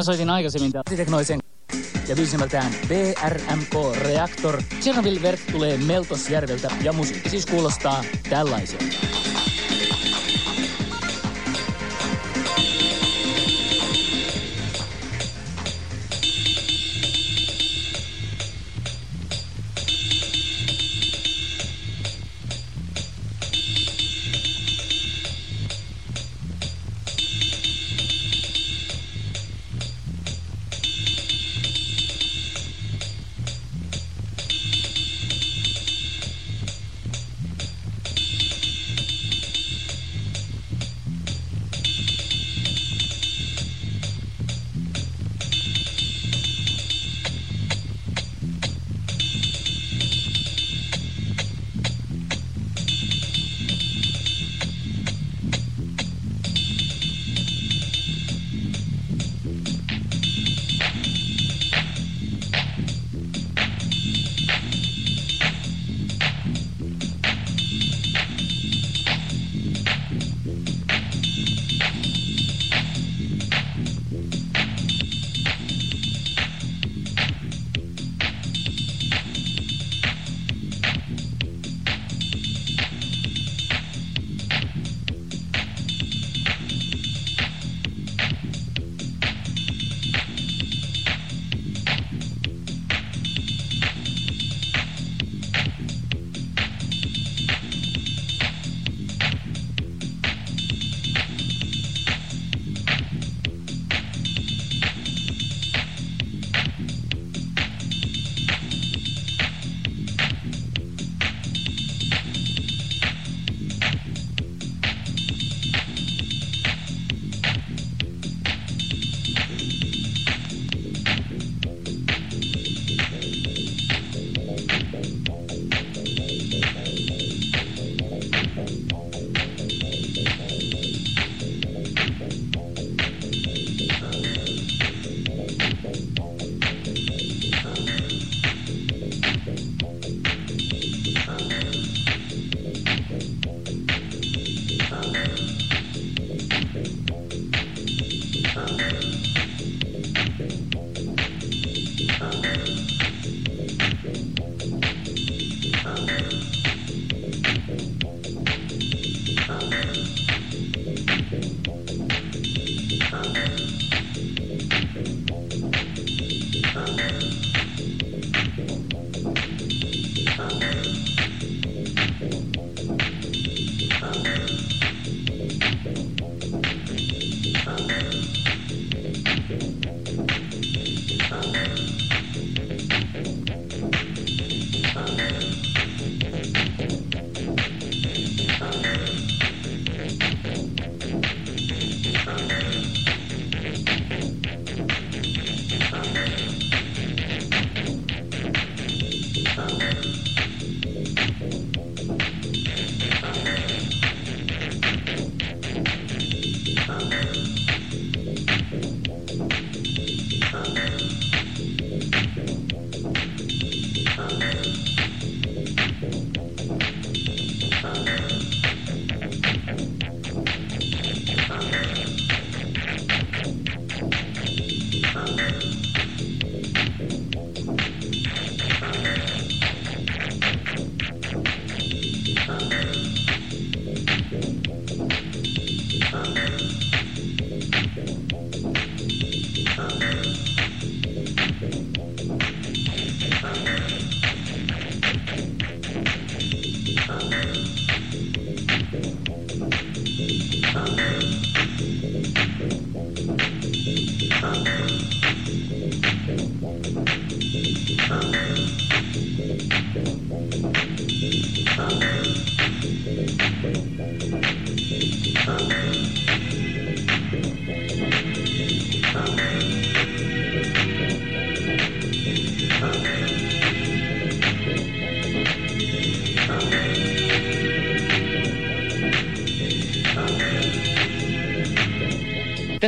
Mä soitin aikaisemmin teknoisen ja pyysimmältään BRMK Reaktor. Chernobyl Verk tulee Meltosjärveltä ja musiikki siis kuulostaa tällaiselta.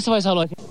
Tässä vaiheessa haluaisin...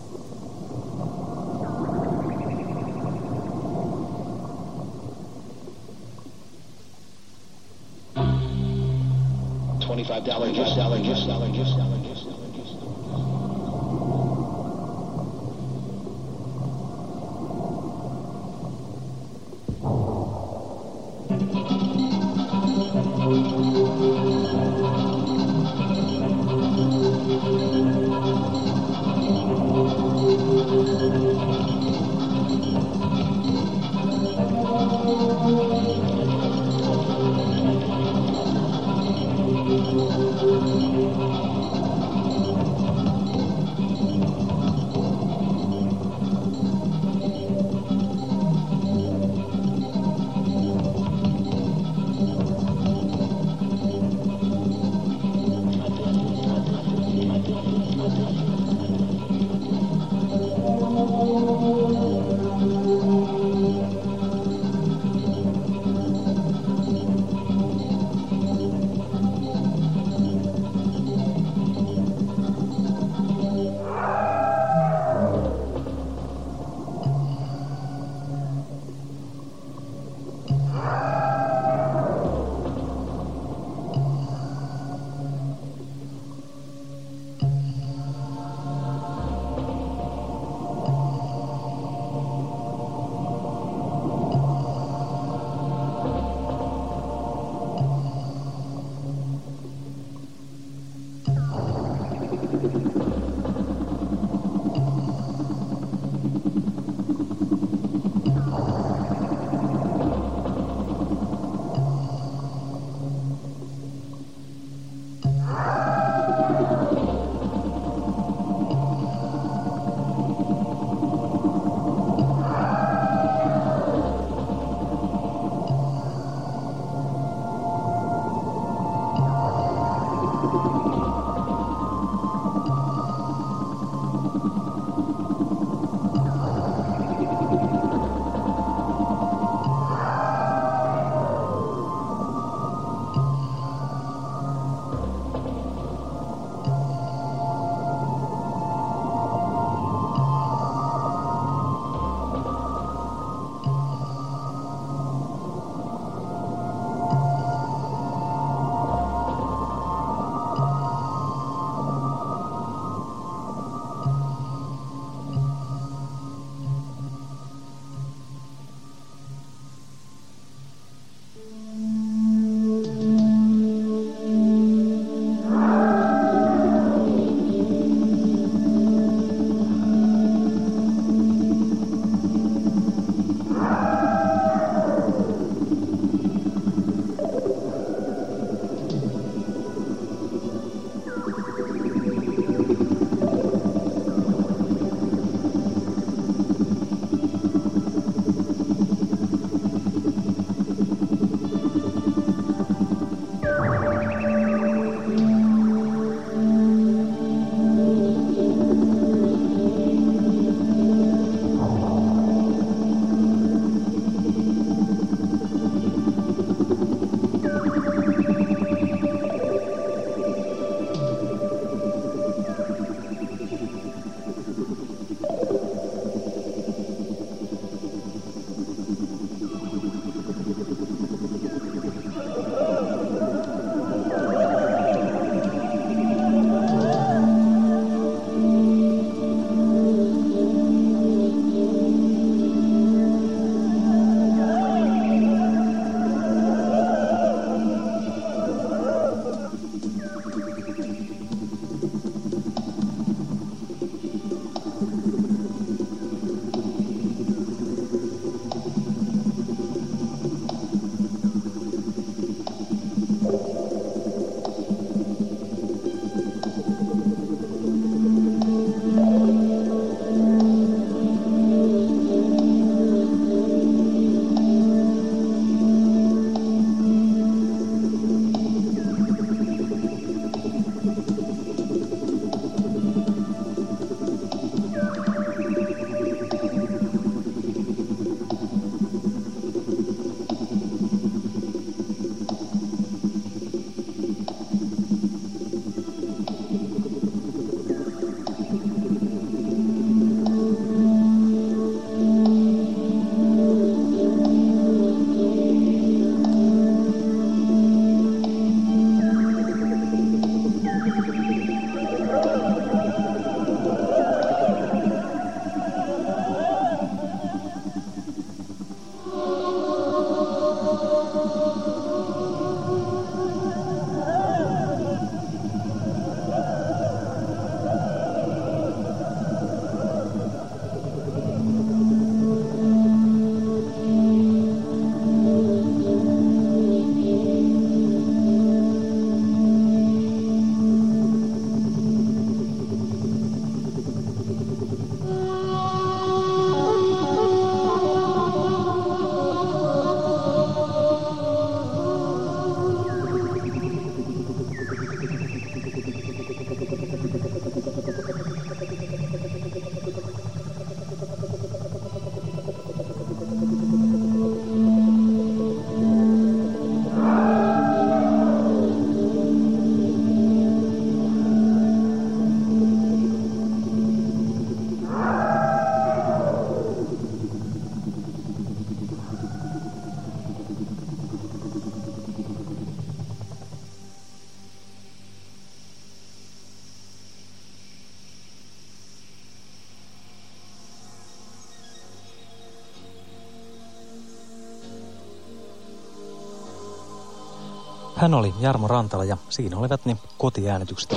Hän oli Jarmo Rantala ja siinä olivat ne kotiäänitykset.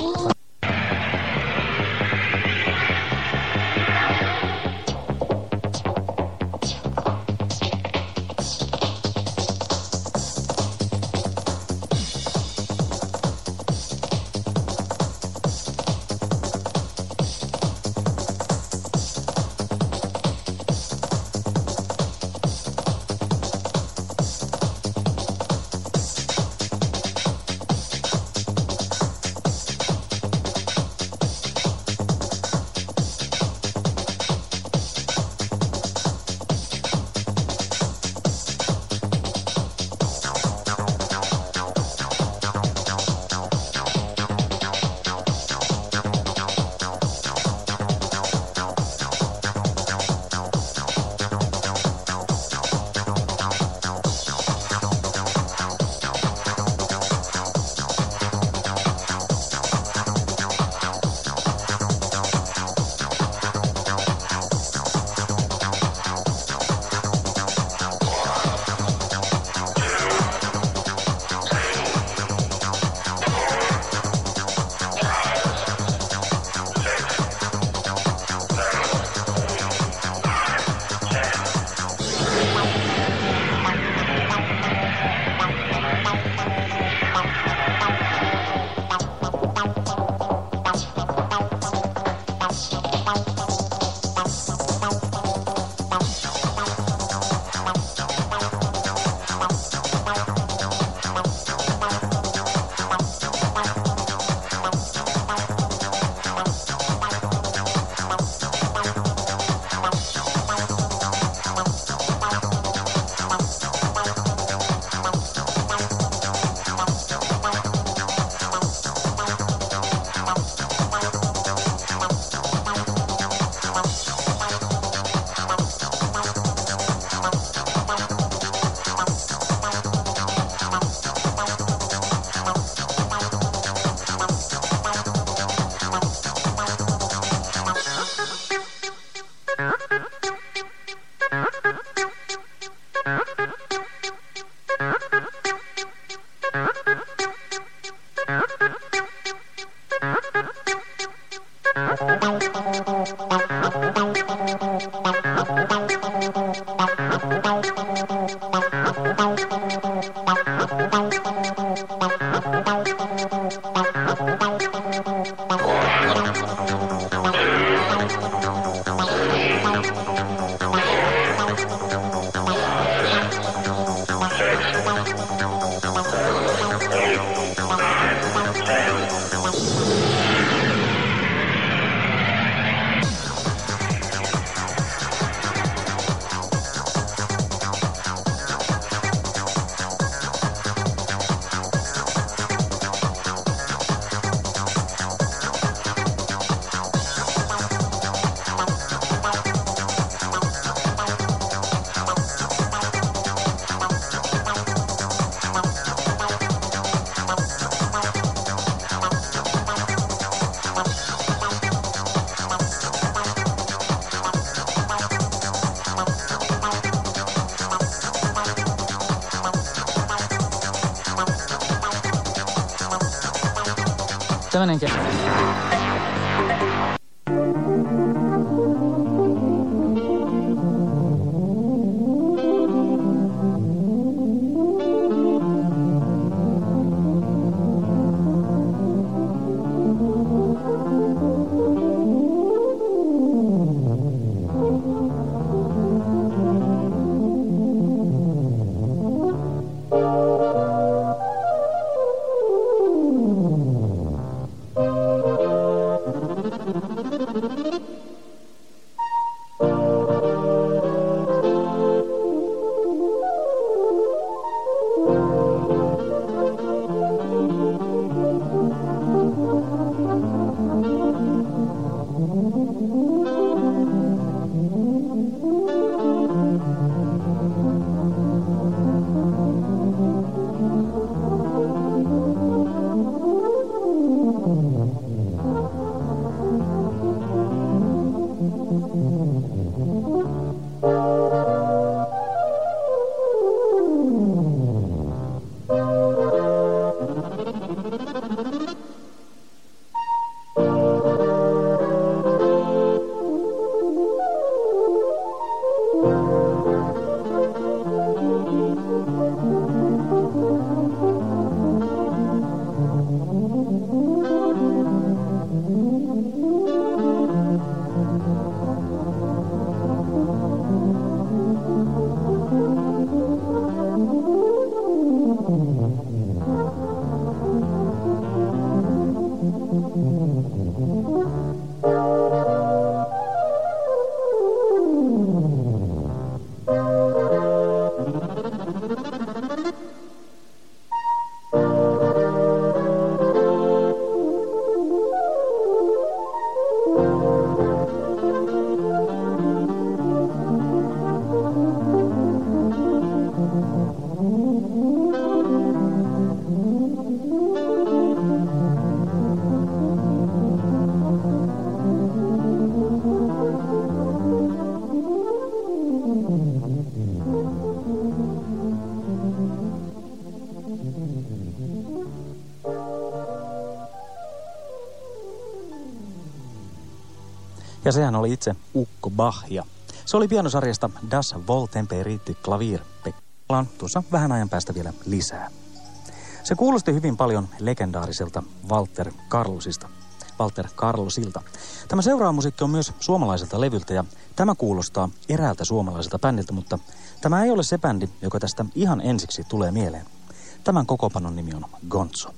Bye. Muhtemelen ki. Ja sehän oli itse Ukko Bahja. Se oli pianosarjasta Das Voltemperiti Klavier. Pekkaan tuossa vähän ajan päästä vielä lisää. Se kuulosti hyvin paljon legendaariselta Walter Carlosista. Walter Carlosilta. Tämä seuraava musiikki on myös suomalaiselta levyltä ja tämä kuulostaa eräältä suomalaiselta bändiltä, mutta tämä ei ole se bändi, joka tästä ihan ensiksi tulee mieleen. Tämän kokopanon nimi on Gonzo.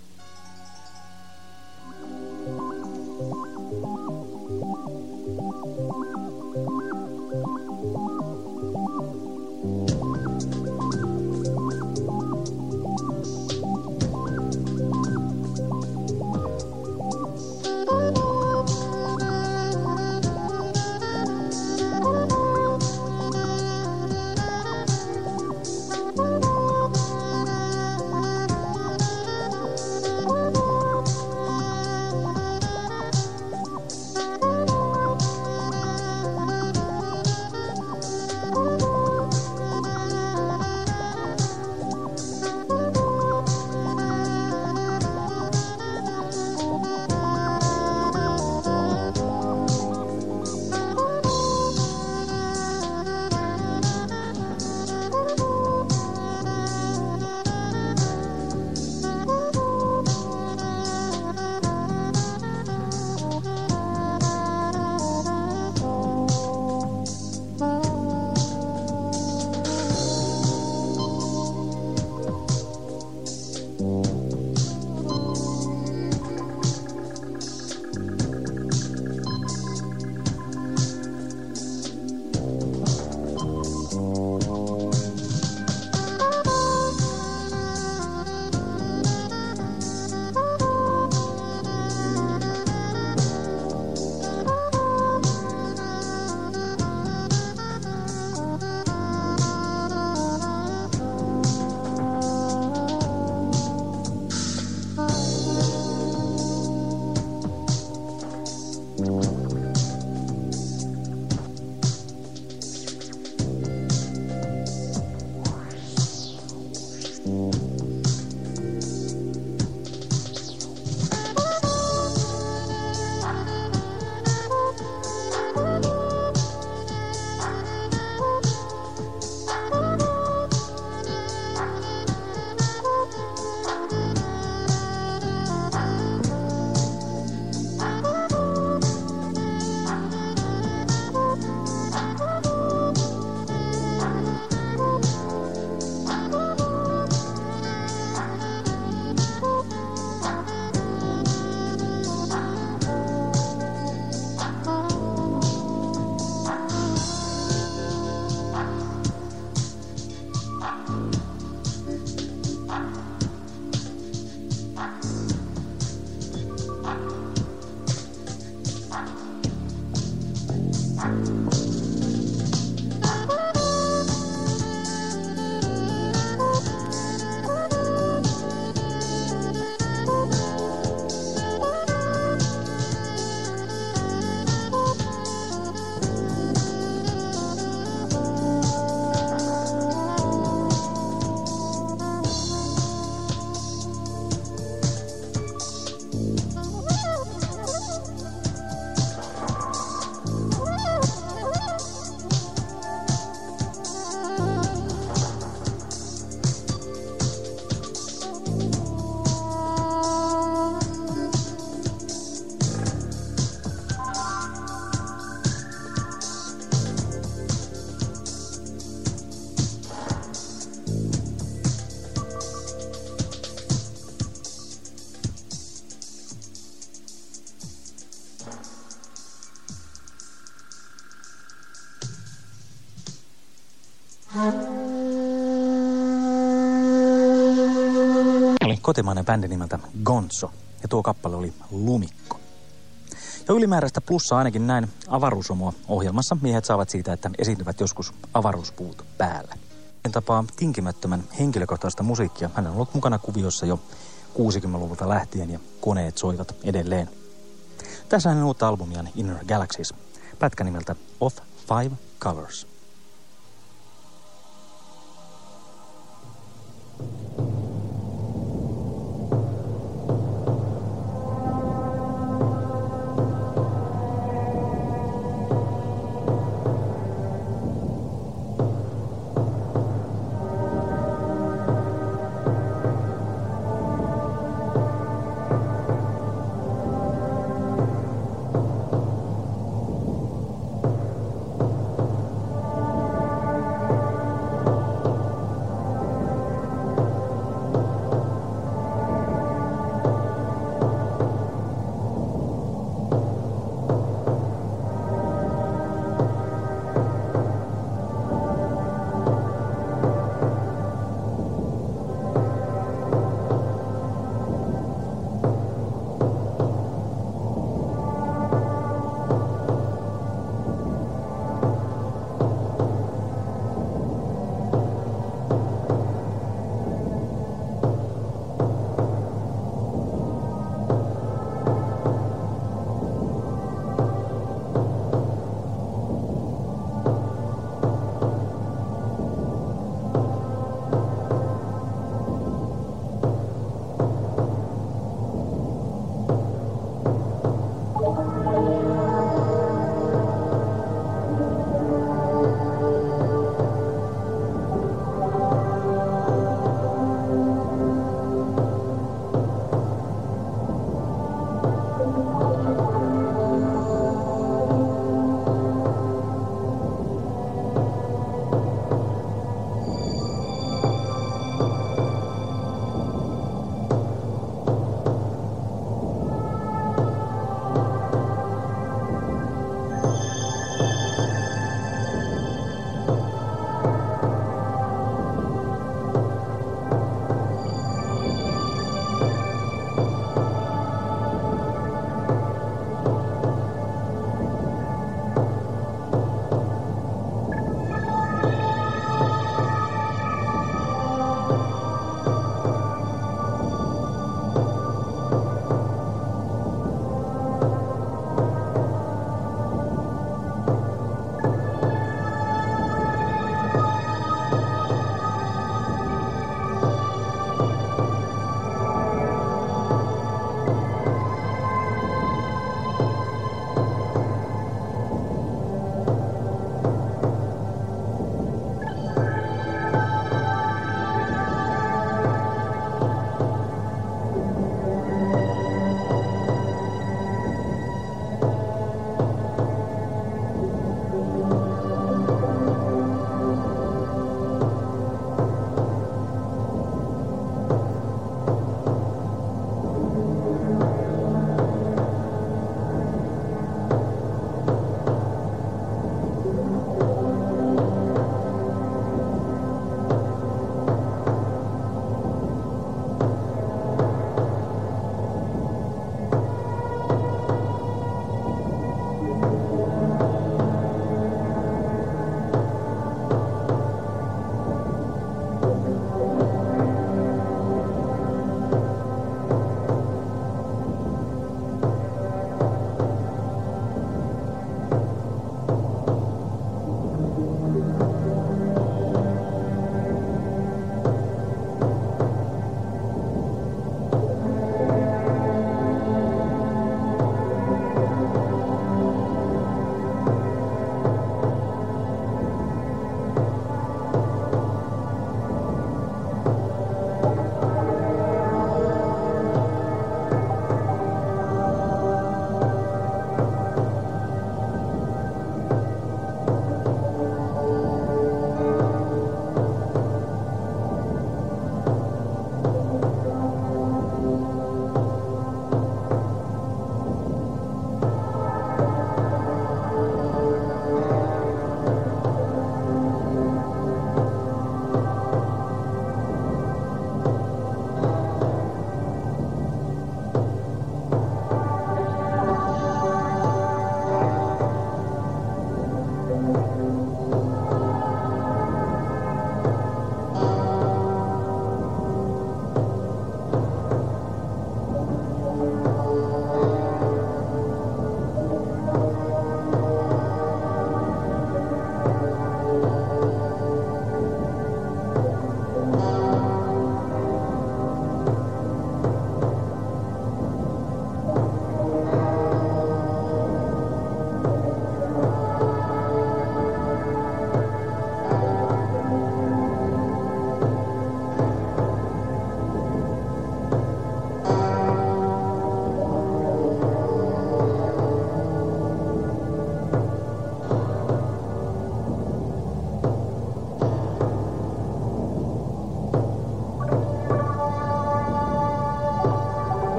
了。Kotimainen bändi nimeltä Gonzo, ja tuo kappale oli Lumikko. Ja ylimääräistä plussaa ainakin näin avaruusomoa ohjelmassa miehet saavat siitä, että esiintyvät joskus avaruuspuut päällä. En tapaa tinkimättömän henkilökohtaista musiikkia. Hän on ollut mukana kuviossa jo 60-luvulta lähtien ja koneet soivat edelleen. Tässä hänen uutta albumiaan Inner Galaxies, pätkä nimeltä Of Five Colors.